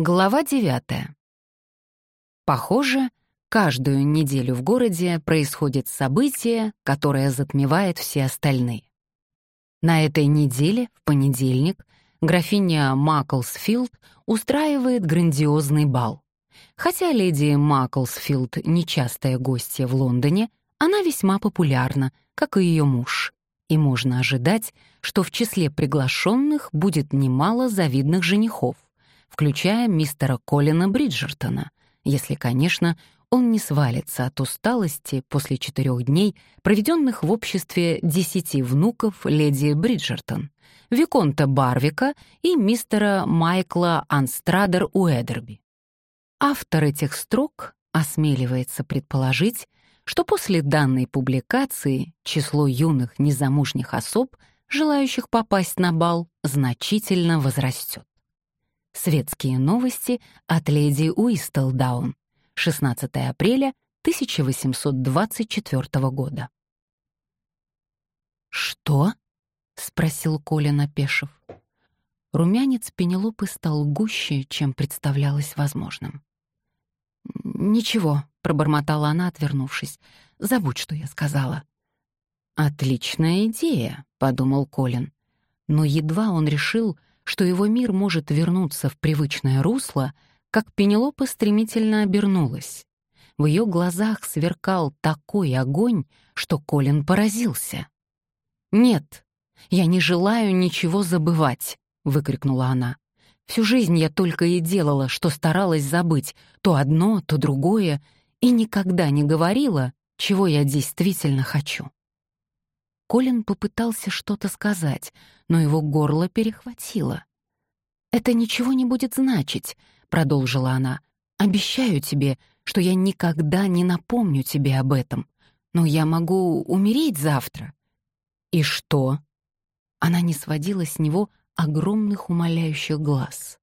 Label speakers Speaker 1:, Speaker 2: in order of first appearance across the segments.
Speaker 1: Глава девятая. Похоже, каждую неделю в городе происходит событие, которое затмевает все остальные. На этой неделе, в понедельник, графиня Маклсфилд устраивает грандиозный бал. Хотя леди Маклсфилд — нечастая гостья в Лондоне, она весьма популярна, как и ее муж. И можно ожидать, что в числе приглашенных будет немало завидных женихов, включая мистера Колина Бриджертона, если, конечно, он не свалится от усталости после четырех дней, проведенных в обществе десяти внуков леди Бриджертон, Виконта Барвика и мистера Майкла Анстрадер Уэдерби. Автор этих строк осмеливается предположить, что после данной публикации число юных незамужних особ, желающих попасть на бал, значительно возрастет. Светские новости от леди Уистелдаун, 16 апреля 1824 года.
Speaker 2: «Что?» — спросил Коля, напешив. Румянец Пенелопы стал гуще, чем представлялось возможным.
Speaker 1: «Ничего», — пробормотала она, отвернувшись. «Забудь, что я сказала». «Отличная идея», — подумал Колин. Но едва он решил, что его мир может вернуться в привычное русло, как Пенелопа стремительно обернулась. В ее глазах сверкал такой огонь, что Колин поразился. «Нет, я не желаю ничего забывать», — выкрикнула она. «Всю жизнь я только и делала, что старалась забыть то одно, то другое, и никогда не говорила, чего я действительно хочу». Колин попытался что-то сказать, но его горло перехватило. «Это ничего не будет значить», — продолжила она. «Обещаю тебе, что я никогда не напомню тебе об этом. Но я могу умереть завтра». «И что?» Она не сводила с него огромных умоляющих глаз.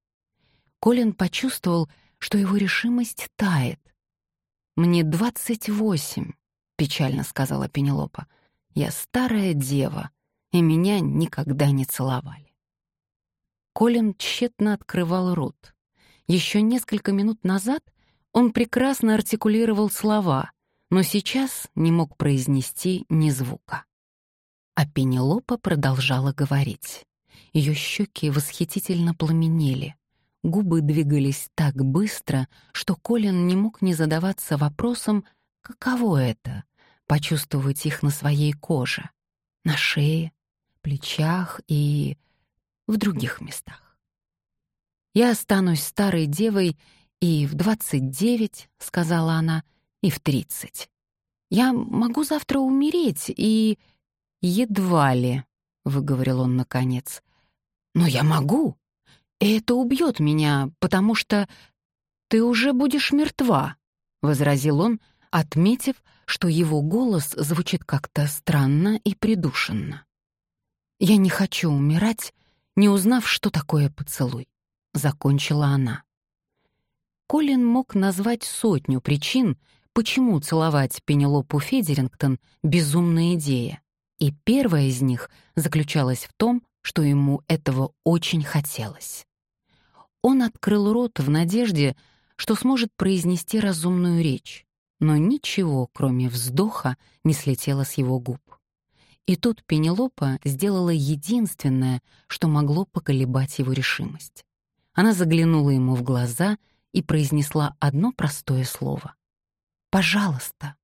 Speaker 1: Колин почувствовал, что его решимость тает. «Мне двадцать восемь», — печально сказала Пенелопа. «Я старая дева, и меня никогда не целовали». Колин тщетно открывал рот. Еще несколько минут назад он прекрасно артикулировал слова, но сейчас не мог произнести ни звука. А Пенелопа продолжала говорить. Ее щеки восхитительно пламенели. Губы двигались так быстро, что Колин не мог не задаваться вопросом, каково это — почувствовать их на своей коже, на шее, плечах и в других местах. Я останусь старой девой и в двадцать девять, — сказала она, — и в тридцать. Я могу завтра умереть и... Едва ли, — выговорил он наконец. Но я могу. И это убьет меня, потому что ты уже будешь мертва, — возразил он, отметив, что его голос звучит как-то странно и придушенно. Я не хочу умирать, не узнав, что такое поцелуй закончила она. Колин мог назвать сотню причин, почему целовать Пенелопу Федерингтон — безумная идея. И первая из них заключалась в том, что ему этого очень хотелось. Он открыл рот в надежде, что сможет произнести разумную речь, но ничего, кроме вздоха, не слетело с его губ. И тут Пенелопа сделала единственное, что могло поколебать его решимость. Она заглянула ему в глаза и произнесла одно простое слово. «Пожалуйста».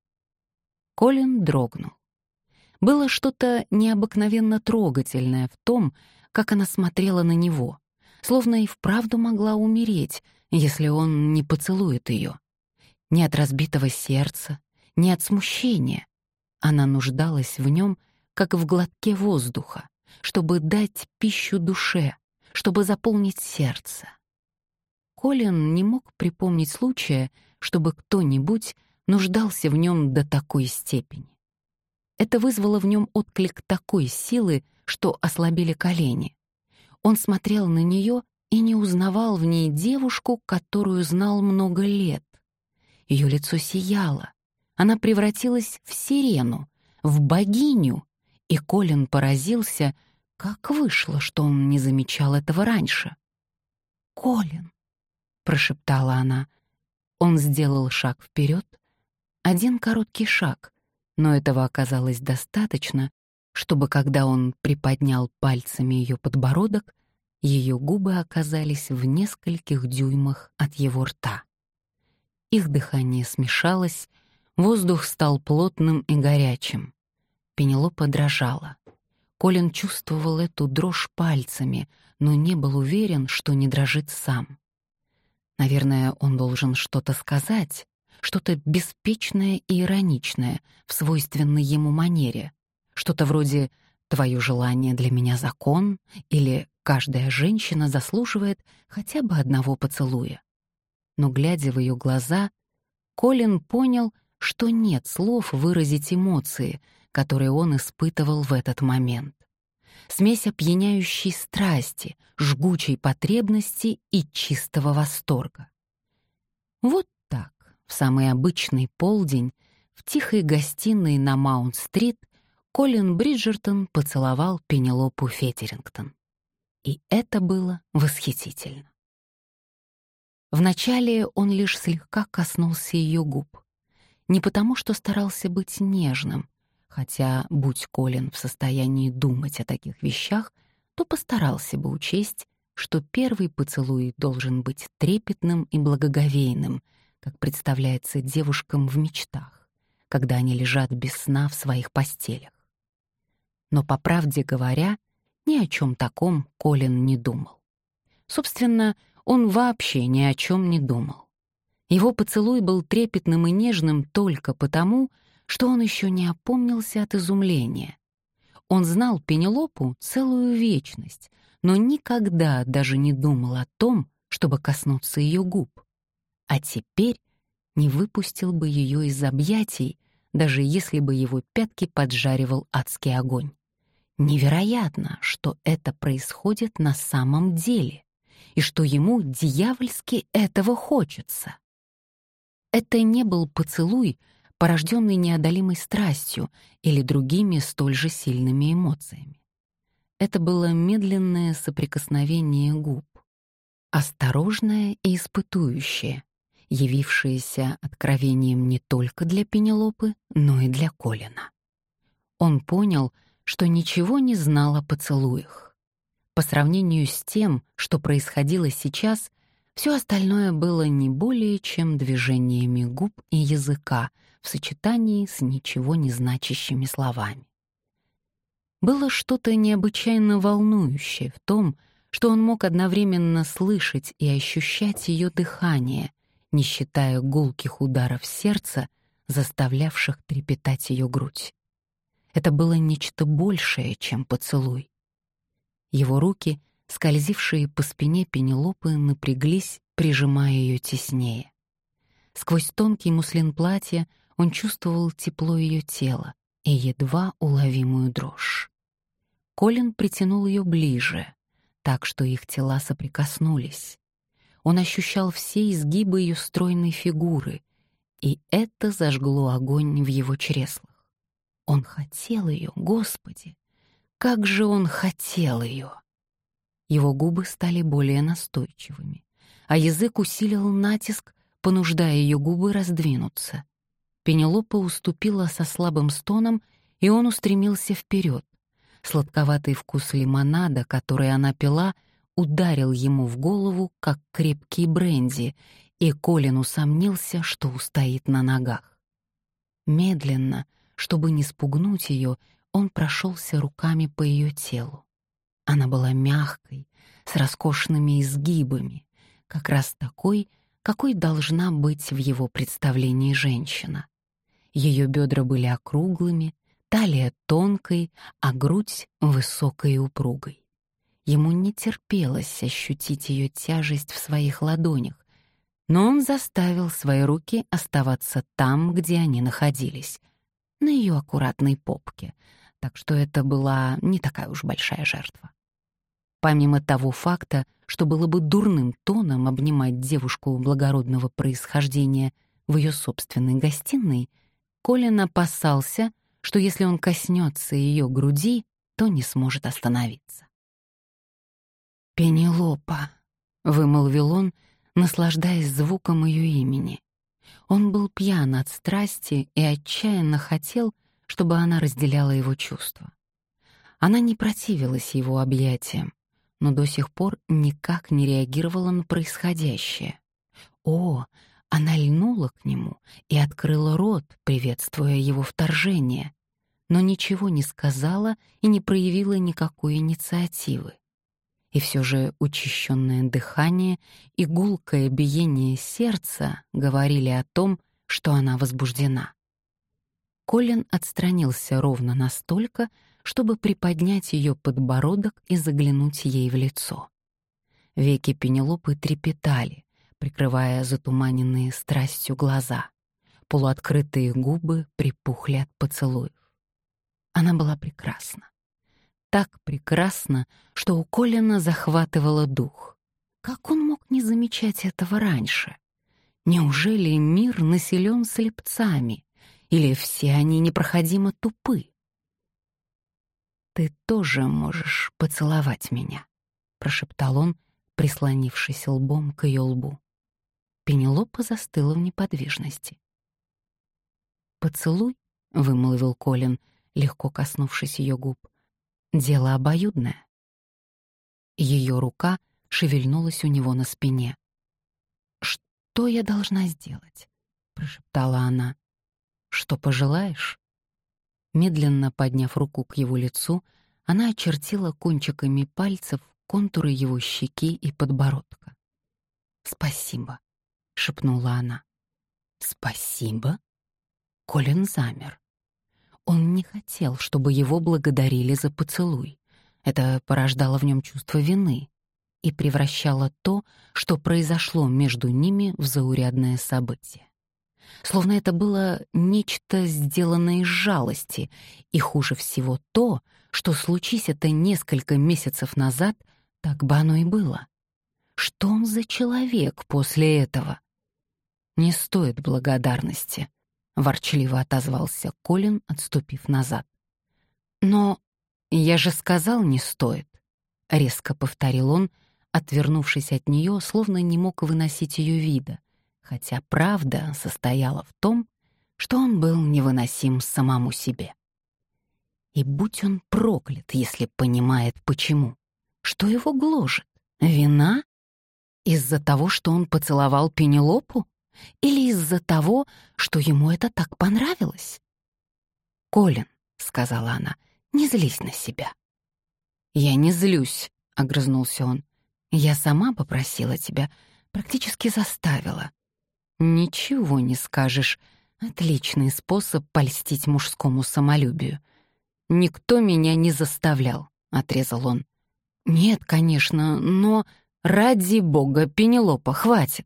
Speaker 1: Колин дрогнул. Было что-то необыкновенно трогательное в том, как она смотрела на него, словно и вправду могла умереть, если он не поцелует ее. Ни от разбитого сердца, ни от смущения. Она нуждалась в нем, как в глотке воздуха, чтобы дать пищу душе, чтобы заполнить сердце. Колин не мог припомнить случая, чтобы кто-нибудь нуждался в нем до такой степени. Это вызвало в нем отклик такой силы, что ослабили колени. Он смотрел на нее и не узнавал в ней девушку, которую знал много лет. Ее лицо сияло. Она превратилась в сирену, в богиню, И Колин поразился, как вышло, что он не замечал этого раньше. «Колин», — прошептала она. Он сделал шаг вперед, один короткий шаг, но этого оказалось достаточно, чтобы, когда он приподнял пальцами ее подбородок, ее губы оказались в нескольких дюймах от его рта. Их дыхание смешалось, воздух стал плотным и горячим. Пенелопа дрожала. Колин чувствовал эту дрожь пальцами, но не был уверен, что не дрожит сам. Наверное, он должен что-то сказать, что-то беспечное и ироничное в свойственной ему манере, что-то вроде «твое желание для меня закон» или «каждая женщина заслуживает хотя бы одного поцелуя». Но, глядя в ее глаза, Колин понял, что нет слов выразить эмоции, которые он испытывал в этот момент. Смесь опьяняющей страсти, жгучей потребности и чистого восторга. Вот в самый обычный полдень, в тихой гостиной на Маунт-стрит, Колин Бриджертон поцеловал Пенелопу Фетерингтон. И это было восхитительно. Вначале он лишь слегка коснулся ее губ. Не потому, что старался быть нежным, хотя, будь Колин в состоянии думать о таких вещах, то постарался бы учесть, что первый поцелуй должен быть трепетным и благоговейным, как представляется девушкам в мечтах, когда они лежат без сна в своих постелях. Но, по правде говоря, ни о чем таком Колин не думал. Собственно, он вообще ни о чем не думал. Его поцелуй был трепетным и нежным только потому, что он еще не опомнился от изумления. Он знал Пенелопу целую вечность, но никогда даже не думал о том, чтобы коснуться ее губ. А теперь не выпустил бы ее из объятий, даже если бы его пятки поджаривал адский огонь. Невероятно, что это происходит на самом деле, и что ему дьявольски этого хочется. Это не был поцелуй, порожденный неодолимой страстью или другими столь же сильными эмоциями. Это было медленное соприкосновение губ, осторожное и испытующее, явившееся откровением не только для Пенелопы, но и для Колина. Он понял, что ничего не знал о поцелуях. По сравнению с тем, что происходило сейчас, все остальное было не более чем движениями губ и языка в сочетании с ничего не значащими словами. Было что-то необычайно волнующее в том, что он мог одновременно слышать и ощущать ее дыхание, не считая гулких ударов сердца, заставлявших трепетать ее грудь. Это было нечто большее, чем поцелуй. Его руки, скользившие по спине Пенелопы, напряглись, прижимая ее теснее. Сквозь тонкий муслин платья он чувствовал тепло ее тела и едва уловимую дрожь. Колин притянул ее ближе, так что их тела соприкоснулись. Он ощущал все изгибы ее стройной фигуры, и это зажгло огонь в его чреслах. Он хотел ее, Господи! Как же он хотел ее! Его губы стали более настойчивыми, а язык усилил натиск, понуждая ее губы раздвинуться. Пенелопа уступила со слабым стоном, и он устремился вперед. Сладковатый вкус лимонада, который она пила, ударил ему в голову, как крепкий бренди, и Колин усомнился, что устоит на ногах. Медленно, чтобы не спугнуть ее, он прошелся руками по ее телу. Она была мягкой, с роскошными изгибами, как раз такой, какой должна быть в его представлении женщина. Ее бедра были округлыми, талия тонкой, а грудь высокой и упругой. Ему не терпелось ощутить ее тяжесть в своих ладонях, но он заставил свои руки оставаться там, где они находились, на ее аккуратной попке, так что это была не такая уж большая жертва. Помимо того факта, что было бы дурным тоном обнимать девушку благородного происхождения в ее собственной гостиной, Колин опасался, что если он коснется ее груди, то не сможет остановиться. «Пенелопа», — вымолвил он, наслаждаясь звуком ее имени. Он был пьян от страсти и отчаянно хотел, чтобы она разделяла его чувства. Она не противилась его объятиям, но до сих пор никак не реагировала на происходящее. О, она льнула к нему и открыла рот, приветствуя его вторжение, но ничего не сказала и не проявила никакой инициативы. И все же учащенное дыхание и гулкое биение сердца говорили о том, что она возбуждена. Колин отстранился ровно настолько, чтобы приподнять ее подбородок и заглянуть ей в лицо. Веки Пенелопы трепетали, прикрывая затуманенные страстью глаза. Полуоткрытые губы припухли от поцелуев. Она была прекрасна. Так прекрасна, что у Колина захватывало дух. Как он мог не замечать этого раньше? Неужели мир населен слепцами? Или все они непроходимо тупы? «Ты тоже можешь поцеловать меня», — прошептал он, прислонившись лбом к ее лбу. Пенелопа застыла в неподвижности. «Поцелуй», — вымолвил Колин, легко коснувшись ее губ, — «дело обоюдное». Ее рука шевельнулась у него на спине. «Что я должна сделать?» — прошептала она. «Что пожелаешь?» Медленно подняв руку к его лицу, она очертила кончиками пальцев контуры его щеки и подбородка. «Спасибо», — шепнула она. «Спасибо?» Колин замер. Он не хотел, чтобы его благодарили за поцелуй. Это порождало в нем чувство вины и превращало то, что произошло между ними, в заурядное событие словно это было нечто сделанное из жалости, и хуже всего то, что случись это несколько месяцев назад, так бы оно и было. Что он за человек после этого? «Не стоит благодарности», — ворчливо отозвался Колин, отступив назад. «Но я же сказал, не стоит», — резко повторил он, отвернувшись от нее, словно не мог выносить ее вида — хотя правда состояла в том, что он был невыносим самому себе. И будь он проклят, если понимает, почему. Что его гложет? Вина? Из-за того, что он поцеловал Пенелопу? Или из-за того, что ему это так понравилось? «Колин», — сказала она, — «не злись на себя». «Я не злюсь», — огрызнулся он. «Я сама попросила тебя, практически заставила. Ничего не скажешь. Отличный способ польстить мужскому самолюбию. Никто меня не заставлял, отрезал он. Нет, конечно, но ради бога, Пенелопа, хватит.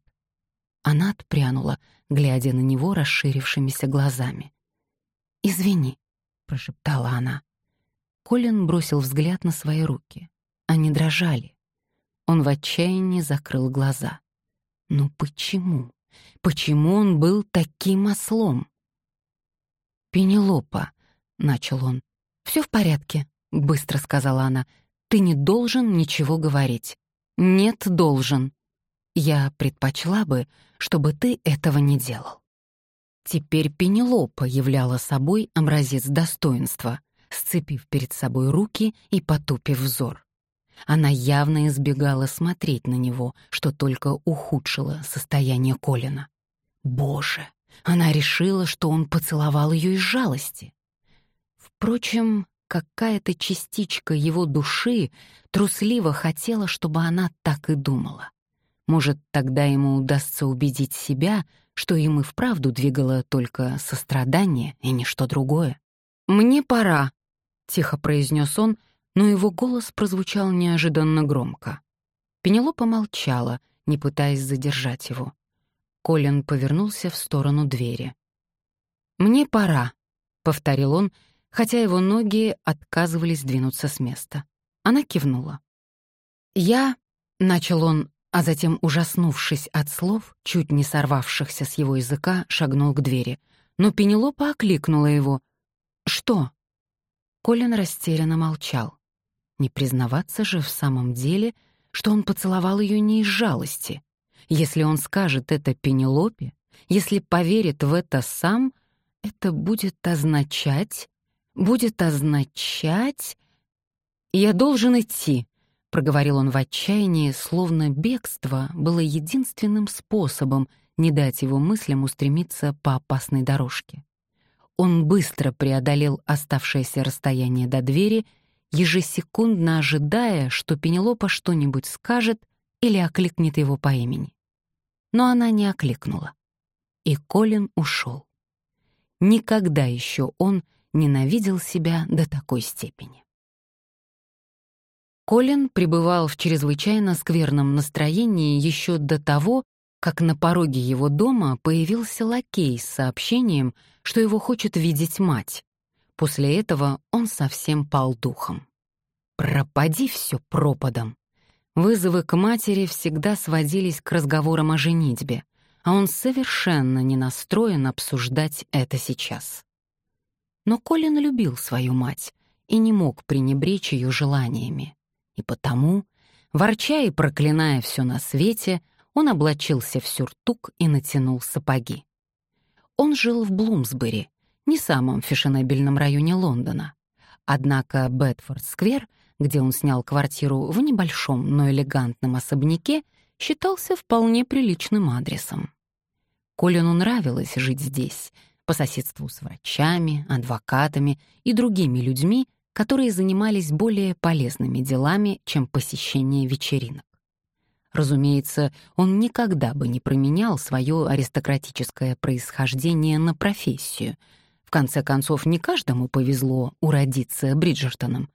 Speaker 1: Она отпрянула, глядя на него расширившимися глазами. «Извини», — прошептала она. Колин бросил взгляд на свои руки. Они дрожали. Он в отчаянии закрыл глаза. «Ну почему? Почему он был таким ослом? «Пенелопа», — начал он. «Все в порядке», — быстро сказала она. «Ты не должен ничего говорить». «Нет, должен. Я предпочла бы, чтобы ты этого не делал». Теперь Пенелопа являла собой образец достоинства, сцепив перед собой руки и потупив взор. Она явно избегала смотреть на него, что только ухудшило состояние Колина. Боже, она решила, что он поцеловал ее из жалости. Впрочем, какая-то частичка его души трусливо хотела, чтобы она так и думала. Может, тогда ему удастся убедить себя, что им и вправду двигало только сострадание и ничто другое. «Мне пора», — тихо произнес он, но его голос прозвучал неожиданно громко. Пенелопа молчала, не пытаясь задержать его. Колин повернулся в сторону двери. «Мне пора», — повторил он, хотя его ноги отказывались двинуться с места. Она кивнула. «Я», — начал он, а затем, ужаснувшись от слов, чуть не сорвавшихся с его языка, шагнул к двери. Но Пенелопа окликнула его. «Что?» Колин растерянно молчал. Не признаваться же в самом деле, что он поцеловал ее не из жалости. Если он скажет это Пенелопе, если поверит в это сам, это будет означать... Будет означать... «Я должен идти», — проговорил он в отчаянии, словно бегство было единственным способом не дать его мыслям устремиться по опасной дорожке. Он быстро преодолел оставшееся расстояние до двери, ежесекундно ожидая, что Пенелопа что-нибудь скажет или окликнет его по имени. Но она не окликнула. И Колин ушел. Никогда еще он ненавидел себя до такой степени. Колин пребывал в чрезвычайно скверном настроении еще до того, как на пороге его дома появился лакей с сообщением, что его хочет видеть мать. После этого он совсем пал духом. Пропади все пропадом. Вызовы к матери всегда сводились к разговорам о женитьбе, а он совершенно не настроен обсуждать это сейчас. Но Колин любил свою мать и не мог пренебречь ее желаниями. И потому, ворча и проклиная все на свете, он облачился в сюртук и натянул сапоги. Он жил в Блумсбери, не самом фешенебельном районе Лондона. Однако Бетфорд-сквер, где он снял квартиру в небольшом, но элегантном особняке, считался вполне приличным адресом. Колину нравилось жить здесь, по соседству с врачами, адвокатами и другими людьми, которые занимались более полезными делами, чем посещение вечеринок. Разумеется, он никогда бы не променял свое аристократическое происхождение на профессию. В конце концов, не каждому повезло уродиться Бриджертоном.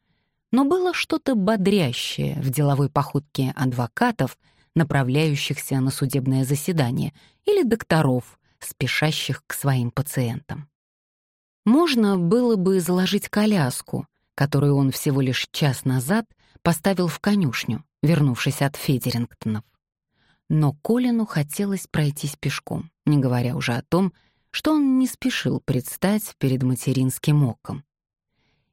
Speaker 1: Но было что-то бодрящее в деловой походке адвокатов, направляющихся на судебное заседание, или докторов, спешащих к своим пациентам. Можно было бы заложить коляску, которую он всего лишь час назад поставил в конюшню, вернувшись от Федерингтонов. Но Колину хотелось пройтись пешком, не говоря уже о том, что он не спешил предстать перед материнским оком.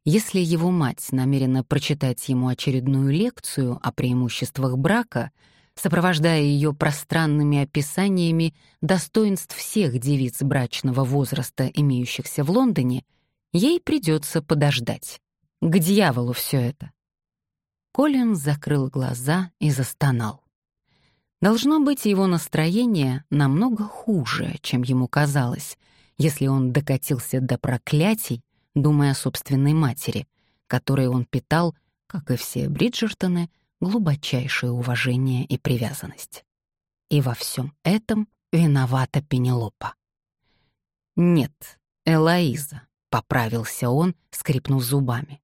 Speaker 1: Если его мать намерена прочитать ему очередную лекцию о преимуществах брака, сопровождая ее пространными описаниями достоинств всех девиц брачного возраста, имеющихся в Лондоне, ей придется подождать. К дьяволу все это. Колин закрыл глаза и застонал. Должно быть, его настроение намного хуже, чем ему казалось, если он докатился до проклятий, думая о собственной матери, которой он питал, как и все Бриджертоны, глубочайшее уважение и привязанность. И во всем этом виновата Пенелопа. «Нет, Элоиза», — поправился он, скрипнув зубами.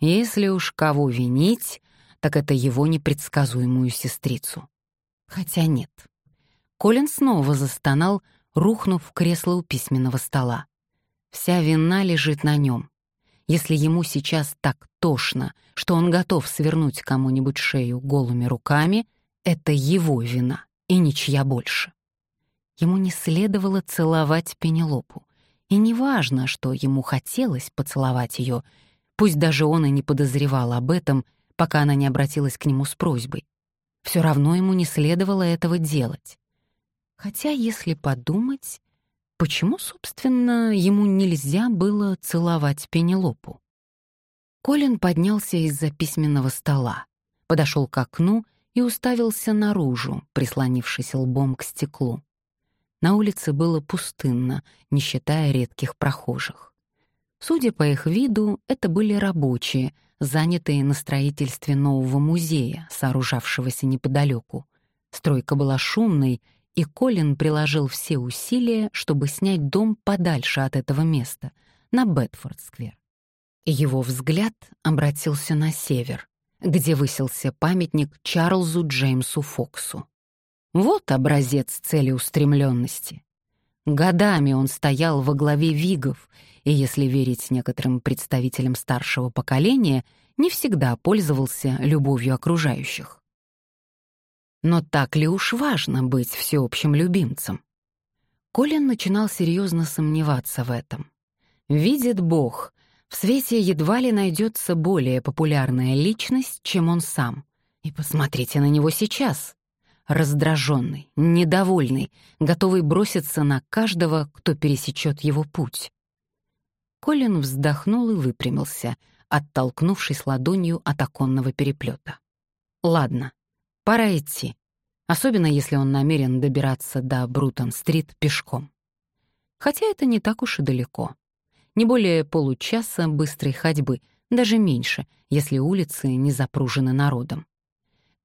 Speaker 1: «Если уж кого винить, так это его непредсказуемую сестрицу. Хотя нет. Колин снова застонал, рухнув в кресло у письменного стола. Вся вина лежит на нем. Если ему сейчас так тошно, что он готов свернуть кому-нибудь шею голыми руками, это его вина и ничья больше. Ему не следовало целовать Пенелопу. И неважно, что ему хотелось поцеловать ее, пусть даже он и не подозревал об этом, пока она не обратилась к нему с просьбой. Все равно ему не следовало этого делать. Хотя, если подумать, почему, собственно, ему нельзя было целовать Пенелопу? Колин поднялся из-за письменного стола, подошел к окну и уставился наружу, прислонившись лбом к стеклу. На улице было пустынно, не считая редких прохожих. Судя по их виду, это были рабочие — занятые на строительстве нового музея, сооружавшегося неподалеку. Стройка была шумной, и Колин приложил все усилия, чтобы снять дом подальше от этого места, на Бетфорд-сквер. Его взгляд обратился на север, где высился памятник Чарльзу Джеймсу Фоксу. Вот образец целеустремленности. Годами он стоял во главе вигов и, если верить некоторым представителям старшего поколения, не всегда пользовался любовью окружающих. Но так ли уж важно быть всеобщим любимцем? Колин начинал серьезно сомневаться в этом. Видит Бог, В свете едва ли найдется более популярная личность, чем он сам. И посмотрите на него сейчас. Раздраженный, недовольный, готовый броситься на каждого, кто пересечет его путь. Колин вздохнул и выпрямился, оттолкнувшись ладонью от оконного переплета. «Ладно, пора идти, особенно если он намерен добираться до Брутон-стрит пешком. Хотя это не так уж и далеко. Не более получаса быстрой ходьбы, даже меньше, если улицы не запружены народом.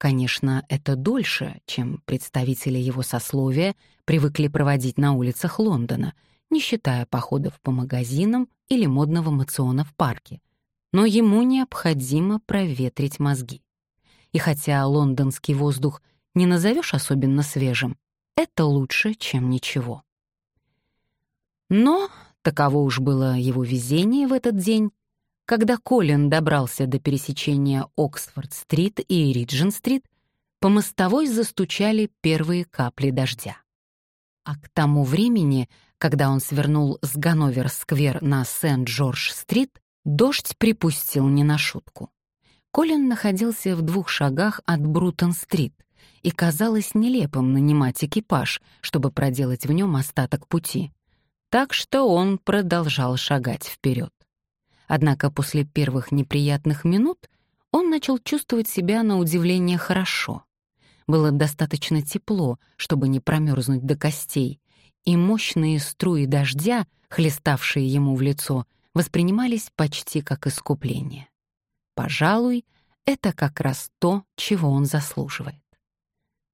Speaker 1: Конечно, это дольше, чем представители его сословия привыкли проводить на улицах Лондона, не считая походов по магазинам или модного мациона в парке. Но ему необходимо проветрить мозги. И хотя лондонский воздух не назовешь особенно свежим, это лучше, чем ничего. Но таково уж было его везение в этот день, когда Колин добрался до пересечения Оксфорд-стрит и Риджин-стрит, по мостовой застучали первые капли дождя. А к тому времени, когда он свернул с Ганновер-сквер на Сент-Джордж-стрит, дождь припустил не на шутку. Колин находился в двух шагах от Брутон-стрит, и казалось нелепым нанимать экипаж, чтобы проделать в нем остаток пути так что он продолжал шагать вперед. Однако после первых неприятных минут он начал чувствовать себя на удивление хорошо. Было достаточно тепло, чтобы не промерзнуть до костей, и мощные струи дождя, хлеставшие ему в лицо, воспринимались почти как искупление. Пожалуй, это как раз то, чего он заслуживает.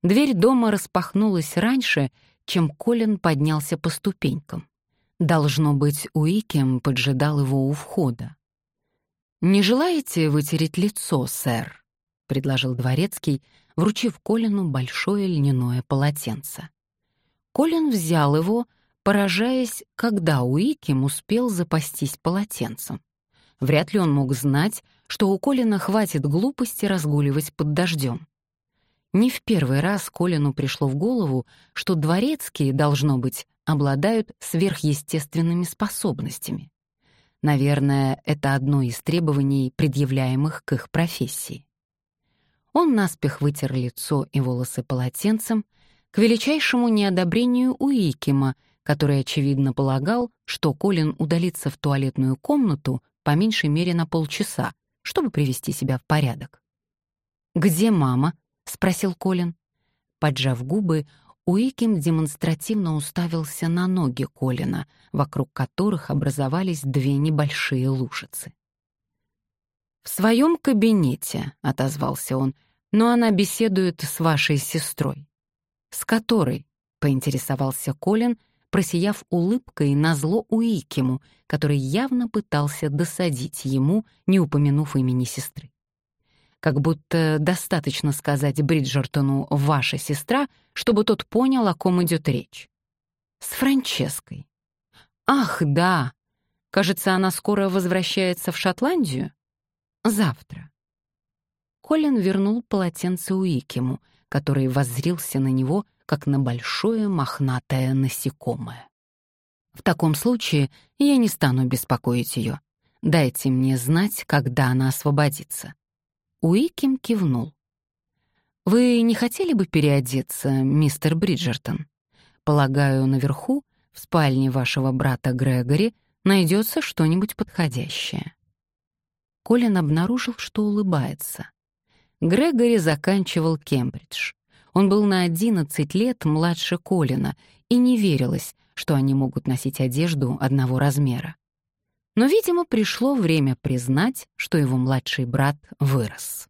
Speaker 1: Дверь дома распахнулась раньше, чем Колин поднялся по ступенькам. Должно быть, Уикем поджидал его у входа. «Не желаете вытереть лицо, сэр?» — предложил дворецкий, вручив Колину большое льняное полотенце. Колин взял его, поражаясь, когда Уикем успел запастись полотенцем. Вряд ли он мог знать, что у Колина хватит глупости разгуливать под дождем. Не в первый раз Колину пришло в голову, что дворецкие, должно быть, обладают сверхъестественными способностями. Наверное, это одно из требований, предъявляемых к их профессии. Он наспех вытер лицо и волосы полотенцем, к величайшему неодобрению Уикима, который, очевидно, полагал, что Колин удалится в туалетную комнату по меньшей мере на полчаса, чтобы привести себя в порядок. «Где мама?» — спросил Колин. Поджав губы, Уиким демонстративно уставился на ноги Колина, вокруг которых образовались две небольшие лужицы. «В своем кабинете», — отозвался он, — «но она беседует с вашей сестрой». «С которой?» — поинтересовался Колин, просияв улыбкой на зло Уикиму, который явно пытался досадить ему, не упомянув имени сестры как будто достаточно сказать Бриджертону «ваша сестра», чтобы тот понял, о ком идет речь. С Франческой. Ах, да. Кажется, она скоро возвращается в Шотландию? Завтра. Колин вернул полотенце Уикему, который воззрился на него, как на большое мохнатое насекомое. В таком случае я не стану беспокоить ее. Дайте мне знать, когда она освободится. Уиким кивнул. «Вы не хотели бы переодеться, мистер Бриджертон? Полагаю, наверху, в спальне вашего брата Грегори, найдется что-нибудь подходящее». Колин обнаружил, что улыбается. Грегори заканчивал Кембридж. Он был на 11 лет младше Колина, и не верилось, что они могут носить одежду одного размера. Но, видимо, пришло время признать, что его младший брат вырос.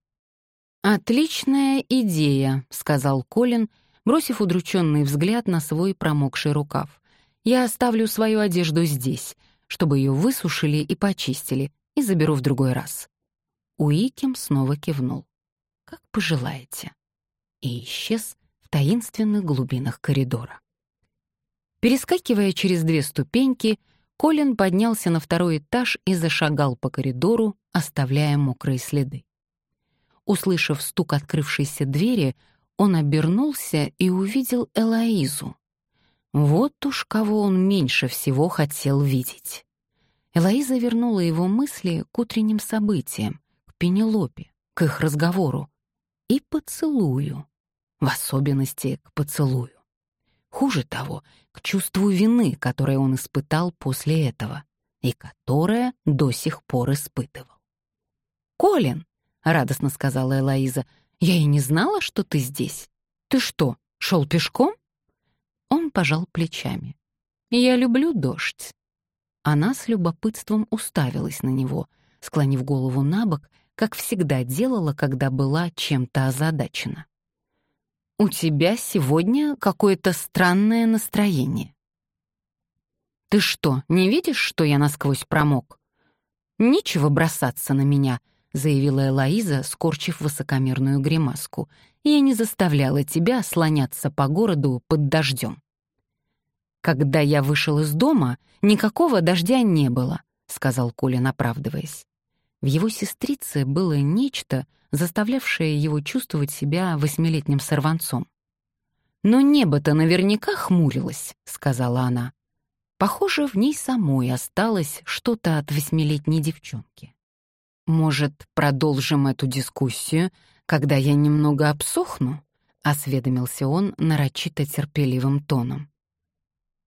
Speaker 1: «Отличная идея», — сказал Колин, бросив удрученный взгляд на свой промокший рукав. «Я оставлю свою одежду здесь, чтобы ее высушили и почистили, и заберу в другой раз». Уикем снова кивнул. «Как пожелаете». И исчез в таинственных глубинах коридора. Перескакивая через две ступеньки, Колин поднялся на второй этаж и зашагал по коридору, оставляя мокрые следы. Услышав стук открывшейся двери, он обернулся и увидел Элоизу. Вот уж кого он меньше всего хотел видеть. Элоиза вернула его мысли к утренним событиям, к Пенелопе, к их разговору и поцелую, в особенности к поцелую. Хуже того, к чувству вины, которое он испытал после этого и которое до сих пор испытывал. «Колин!» — радостно сказала Элоиза. «Я и не знала, что ты здесь. Ты что, шел пешком?» Он пожал плечами. «Я люблю дождь». Она с любопытством уставилась на него, склонив голову на бок, как всегда делала, когда была чем-то озадачена. «У тебя сегодня какое-то странное настроение». «Ты что, не видишь, что я насквозь промок?» «Нечего бросаться на меня», — заявила Элоиза, скорчив высокомерную гримаску. «Я не заставляла тебя слоняться по городу под дождем». «Когда я вышел из дома, никакого дождя не было», — сказал Колин, оправдываясь. В его сестрице было нечто, заставлявшее его чувствовать себя восьмилетним сорванцом. «Но небо-то наверняка хмурилось», — сказала она. Похоже, в ней самой осталось что-то от восьмилетней девчонки. «Может, продолжим эту дискуссию, когда я немного обсохну?» — осведомился он нарочито терпеливым тоном.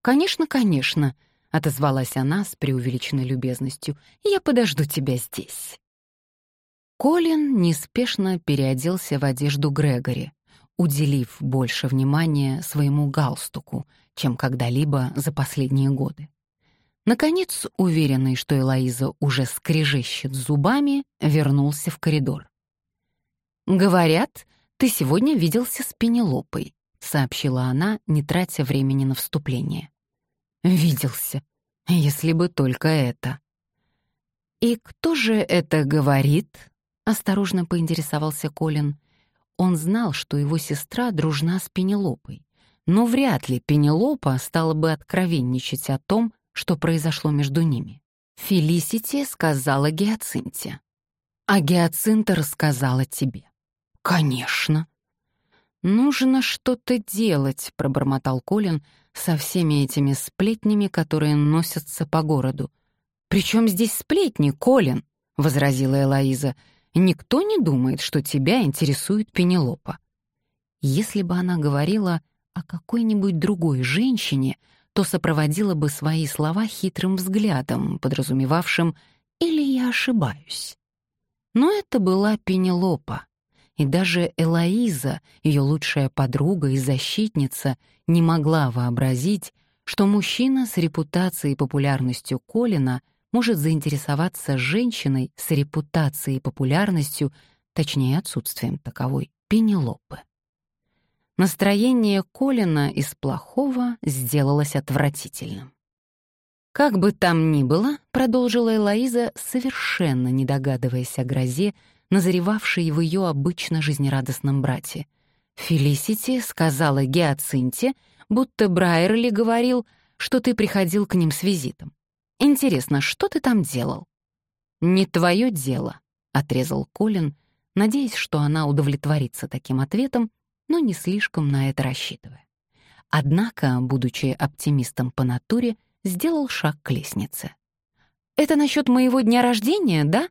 Speaker 1: «Конечно, конечно», — отозвалась она с преувеличенной любезностью. «Я подожду тебя здесь». Колин неспешно переоделся в одежду Грегори, уделив больше внимания своему галстуку, чем когда-либо за последние годы. Наконец, уверенный, что Элоиза уже скрежещет зубами, вернулся в коридор. «Говорят, ты сегодня виделся с Пенелопой», — сообщила она, не тратя времени на вступление. Виделся. Если бы только это. «И кто же это говорит?» — осторожно поинтересовался Колин. Он знал, что его сестра дружна с Пенелопой, но вряд ли Пенелопа стала бы откровенничать о том, что произошло между ними. Фелисити сказала Гиацинте. А Гиацинта рассказала тебе. «Конечно». «Нужно что-то делать», — пробормотал Колин, со всеми этими сплетнями, которые носятся по городу. «Причем здесь сплетни, Колин?» — возразила Элоиза. «Никто не думает, что тебя интересует Пенелопа». Если бы она говорила о какой-нибудь другой женщине, то сопроводила бы свои слова хитрым взглядом, подразумевавшим «или я ошибаюсь». Но это была Пенелопа, и даже Элоиза, ее лучшая подруга и защитница, не могла вообразить, что мужчина с репутацией и популярностью Колина может заинтересоваться женщиной с репутацией и популярностью, точнее отсутствием таковой, Пенелопы. Настроение Колина из плохого сделалось отвратительным. «Как бы там ни было», — продолжила Элоиза, совершенно не догадываясь о грозе, назревавшей в ее обычно жизнерадостном брате. Фелисити сказала Геоцинте, будто Брайерли говорил, что ты приходил к ним с визитом. Интересно, что ты там делал? «Не твое дело», — отрезал Колин, надеясь, что она удовлетворится таким ответом, но не слишком на это рассчитывая. Однако, будучи оптимистом по натуре, сделал шаг к лестнице. «Это насчет моего дня рождения, да?»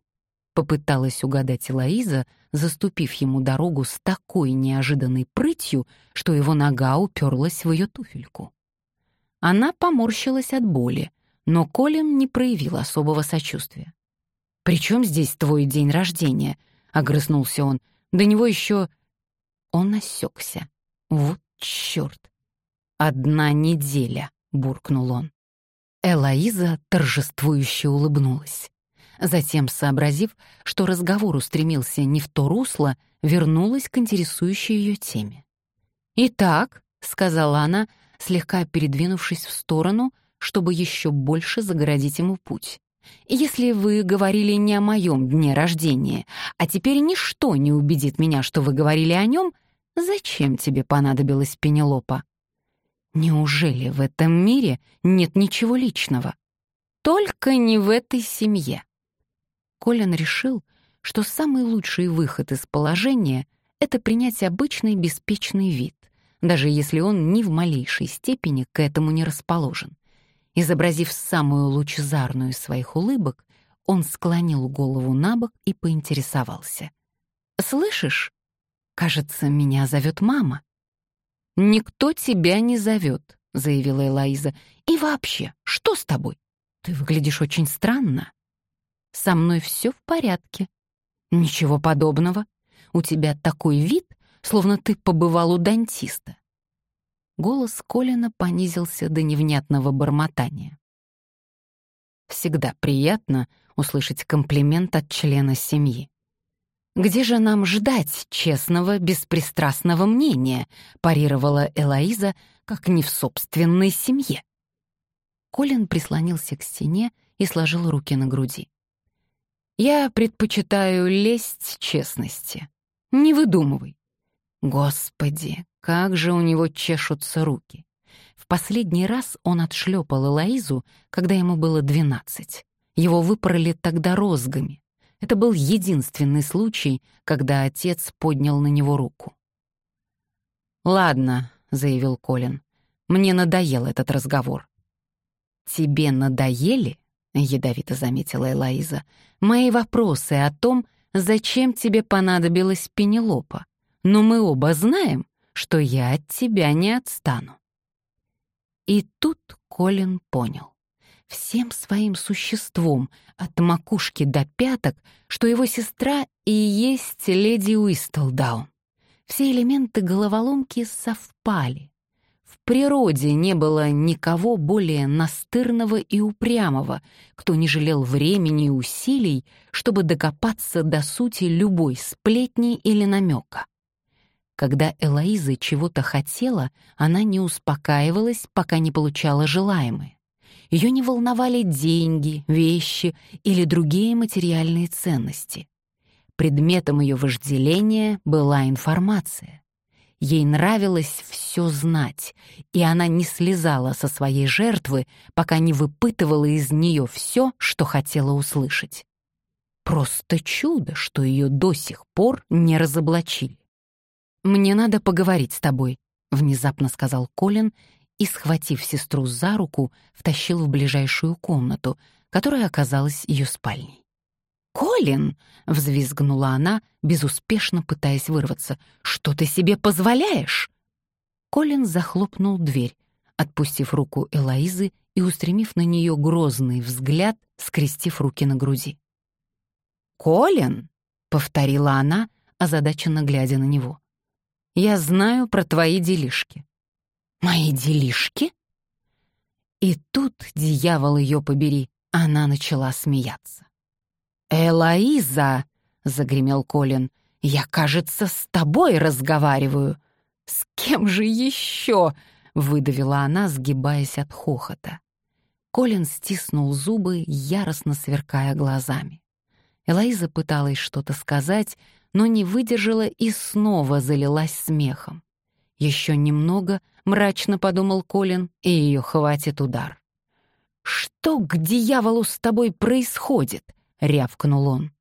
Speaker 1: Попыталась угадать Элоиза, заступив ему дорогу с такой неожиданной прытью, что его нога уперлась в ее туфельку. Она поморщилась от боли, но Колин не проявил особого сочувствия. «При чем здесь твой день рождения?» — огрызнулся он. «До него еще...» Он осекся. «Вот черт!» «Одна неделя», — буркнул он. Элоиза торжествующе улыбнулась. Затем, сообразив, что разговор устремился не в то русло, вернулась к интересующей ее теме. «Итак», — сказала она, слегка передвинувшись в сторону, чтобы еще больше загородить ему путь. «Если вы говорили не о моем дне рождения, а теперь ничто не убедит меня, что вы говорили о нем, зачем тебе понадобилась Пенелопа?» «Неужели в этом мире нет ничего личного?» «Только не в этой семье», Колин решил, что самый лучший выход из положения — это принять обычный беспечный вид, даже если он ни в малейшей степени к этому не расположен. Изобразив самую лучезарную из своих улыбок, он склонил голову на бок и поинтересовался. «Слышишь? Кажется, меня зовет мама». «Никто тебя не зовет», — заявила Элоиза. «И вообще, что с тобой? Ты выглядишь очень странно». «Со мной все в порядке». «Ничего подобного. У тебя такой вид, словно ты побывал у дантиста». Голос Колина понизился до невнятного бормотания. Всегда приятно услышать комплимент от члена семьи. «Где же нам ждать честного, беспристрастного мнения?» — парировала Элоиза, как не в собственной семье. Колин прислонился к стене и сложил руки на груди. «Я предпочитаю лесть честности. Не выдумывай. Господи, как же у него чешутся руки. В последний раз он отшлепал Элоизу, когда ему было двенадцать. Его выпороли тогда розгами. Это был единственный случай, когда отец поднял на него руку. «Ладно», — заявил Колин, — «мне надоел этот разговор». «Тебе надоели?» — ядовито заметила Элоиза. «Мои вопросы о том, зачем тебе понадобилась Пенелопа. Но мы оба знаем, что я от тебя не отстану». И тут Колин понял всем своим существом, от макушки до пяток, что его сестра и есть леди Уистлдаун. Все элементы головоломки совпали. В природе не было никого более настырного и упрямого, кто не жалел времени и усилий, чтобы докопаться до сути любой сплетни или намека. Когда Элоиза чего-то хотела, она не успокаивалась, пока не получала желаемое. Ее не волновали деньги, вещи или другие материальные ценности. Предметом ее вожделения была информация. Ей нравилось все знать, и она не слезала со своей жертвы, пока не выпытывала из нее все, что хотела услышать. Просто чудо, что ее до сих пор не разоблачили. «Мне надо поговорить с тобой», — внезапно сказал Колин и, схватив сестру за руку, втащил в ближайшую комнату, которая оказалась ее спальней. «Колин!» — взвизгнула она, безуспешно пытаясь вырваться. «Что ты себе позволяешь?» Колин захлопнул дверь, отпустив руку Элоизы и устремив на нее грозный взгляд, скрестив руки на груди. «Колин!» — повторила она, озадаченно глядя на него. «Я знаю про твои делишки. Мои делишки? И тут, дьявол ее побери, она начала смеяться. «Элоиза!» — загремел Колин. «Я, кажется, с тобой разговариваю». «С кем же еще?» — выдавила она, сгибаясь от хохота. Колин стиснул зубы, яростно сверкая глазами. Элоиза пыталась что-то сказать, но не выдержала и снова залилась смехом. Еще немного, мрачно подумал Колин, и ее хватит удар. «Что к дьяволу с тобой происходит?» — рявкнул он.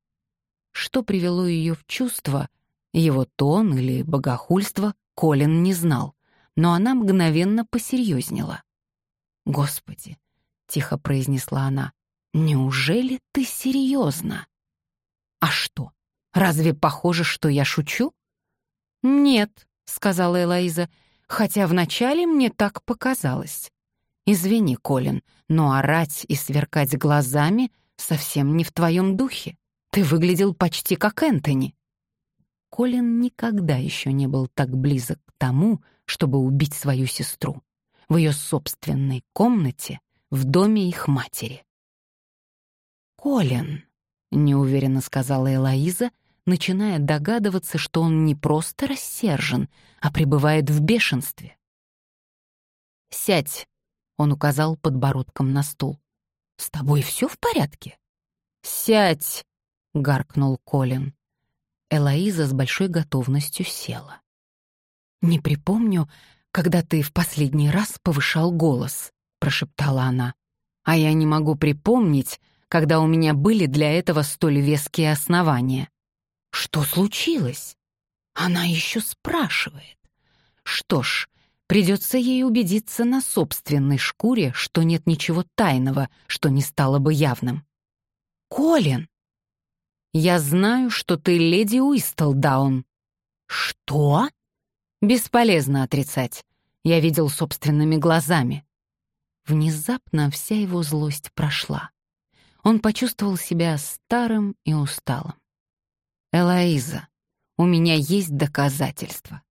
Speaker 1: Что привело ее в чувство, его тон или богохульство, Колин не знал, но она мгновенно посерьезнела. «Господи!» — тихо произнесла она. «Неужели ты серьезно?» «А что, разве похоже, что я шучу?» «Нет», — сказала Элоиза, «хотя вначале мне так показалось». «Извини, Колин, но орать и сверкать глазами совсем не в твоем духе. Ты выглядел почти как Энтони». Колин никогда еще не был так близок к тому, чтобы убить свою сестру. В ее собственной комнате, в доме их матери. «Колин», — неуверенно сказала Элоиза, — начиная догадываться, что он не просто рассержен, а пребывает в бешенстве. «Сядь», — он указал подбородком на стул. «С тобой все в порядке?» «Сядь», — гаркнул Колин. Элоиза с большой готовностью села. «Не припомню, когда ты в последний раз повышал голос», — прошептала она. «А я не могу припомнить, когда у меня были для этого столь веские основания». Что случилось? Она еще спрашивает. Что ж, Придется ей убедиться на собственной шкуре, что нет ничего тайного, что не стало бы явным. «Колин!» «Я знаю, что ты леди Уистлдаун». «Что?» «Бесполезно отрицать. Я видел собственными глазами». Внезапно вся его злость прошла. Он почувствовал себя старым и усталым. «Элоиза, у меня есть доказательства».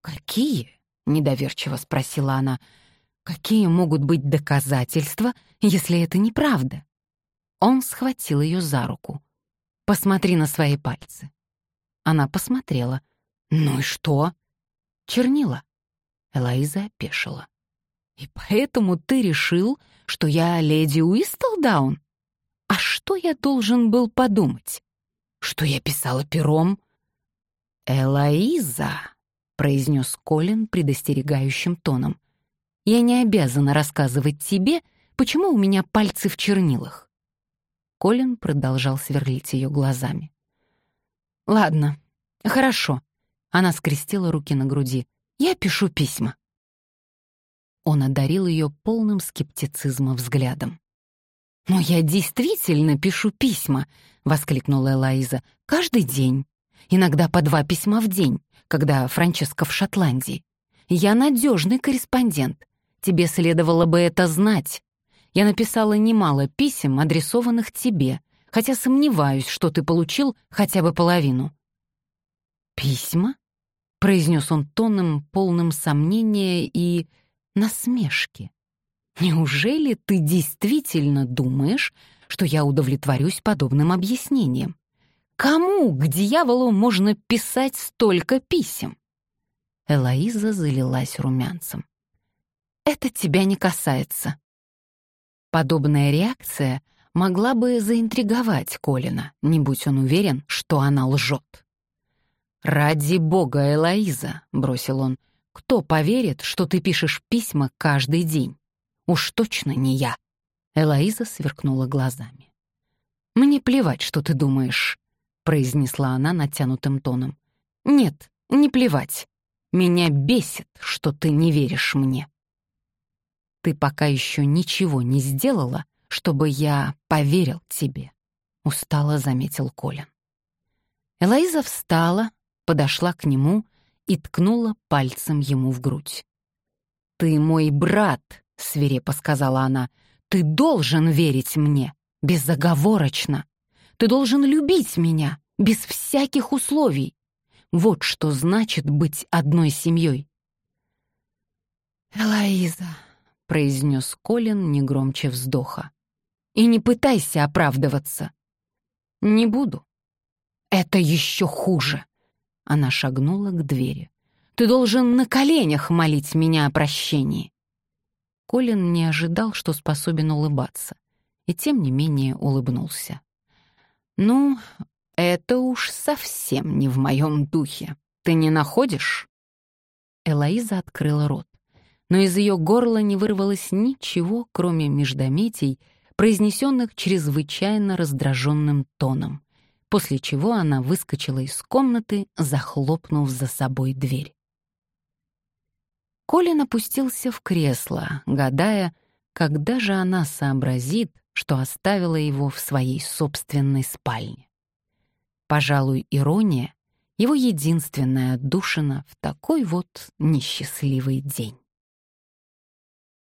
Speaker 1: «Какие?» — недоверчиво спросила она. «Какие могут быть доказательства, если это неправда?» Он схватил ее за руку. «Посмотри на свои пальцы». Она посмотрела. «Ну и что?» «Чернила». Элоиза опешила. «И поэтому ты решил, что я леди Уистлдаун? А что я должен был подумать? Что я писала пером?» «Элоиза», произнес Колин предостерегающим тоном. «Я не обязана рассказывать тебе, почему у меня пальцы в чернилах». Колин продолжал сверлить ее глазами. «Ладно, хорошо». Она скрестила руки на груди. «Я пишу письма». Он одарил ее полным скептицизма взглядом. «Но я действительно пишу письма!» — воскликнула Элайза. «Каждый день. Иногда по два письма в день когда Франческа в Шотландии. Я надежный корреспондент. Тебе следовало бы это знать. Я написала немало писем, адресованных тебе, хотя сомневаюсь, что ты получил хотя бы половину». «Письма?» — произнес он тоном, полным сомнения и насмешки. «Неужели ты действительно думаешь, что я удовлетворюсь подобным объяснением? Кому, к дьяволу, можно писать столько писем? Элоиза залилась румянцем. «Это тебя не касается». Подобная реакция могла бы заинтриговать Колина, не будь он уверен, что она лжет. «Ради бога, Элоиза», — бросил он, — «кто поверит, что ты пишешь письма каждый день? Уж точно не я». Элоиза сверкнула глазами. «Мне плевать, что ты думаешь. — произнесла она натянутым тоном. «Нет, не плевать. Меня бесит, что ты не веришь мне». «Ты пока еще ничего не сделала, чтобы я поверил тебе», — устало заметил Колин. Элоиза встала, подошла к нему и ткнула пальцем ему в грудь. «Ты мой брат», — свирепо сказала она. «Ты должен верить мне, безоговорочно. Ты должен любить меня, без всяких условий. Вот что значит быть одной семьей. «Элоиза», — произнес Колин негромче вздоха, — «и не пытайся оправдываться». «Не буду». «Это еще хуже». Она шагнула к двери. «Ты должен на коленях молить меня о прощении». Колин не ожидал, что способен улыбаться, и тем не менее улыбнулся. «Ну, это уж совсем не в моем духе. Ты не находишь?» Элоиза открыла рот, но из ее горла не вырвалось ничего, кроме междометий, произнесенных чрезвычайно раздраженным тоном, после чего она выскочила из комнаты, захлопнув за собой дверь. Колин опустился в кресло, гадая, когда же она сообразит, что оставила его в своей собственной спальне. Пожалуй, ирония — его единственная отдушина в такой вот несчастливый день.